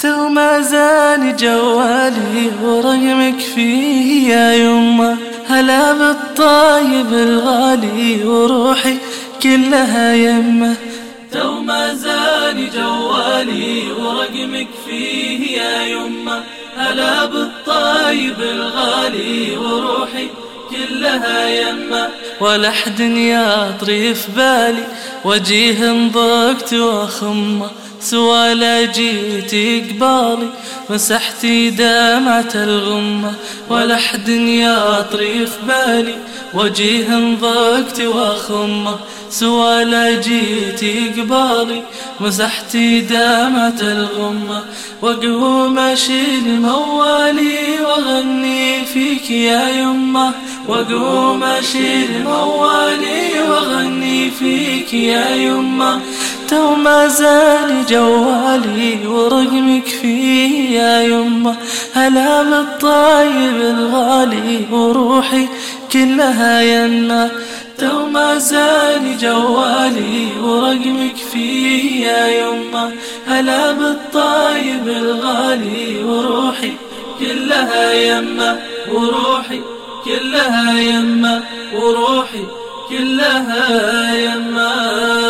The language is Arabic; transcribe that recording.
تو ما زال جوالي ورقمك فيه يا يمه هلا بالطايب الغالي وروحي كلها يمه تو ما زال جوالي ورقمك فيه يا يمه هلا بالطايب الغالي وروحي كلها يمه ولا حد يطري في بالي وجيه انضقت واخمه سوى لا جيتي قبالي مسحتي دمعة الغمة ولا حد يطري في بالي وجيه انضقت واخمه سوى لا جيتي قبالي مسحتي دمعة الغمة واقوم اشيل موالي واغني فيك يا يمه واقوم اشيل موالي واغني فيك يا يمه تو ما زال جوالي ورقمك فيه يا يمه هلا الطايب الغالي وروحي كلها يمه تو ما زال جوالي ورقمك فيه يا يمه هلا بالطايب الغالي وروحي كلها يمه وروحي كلها يمه وروحي كلها يمه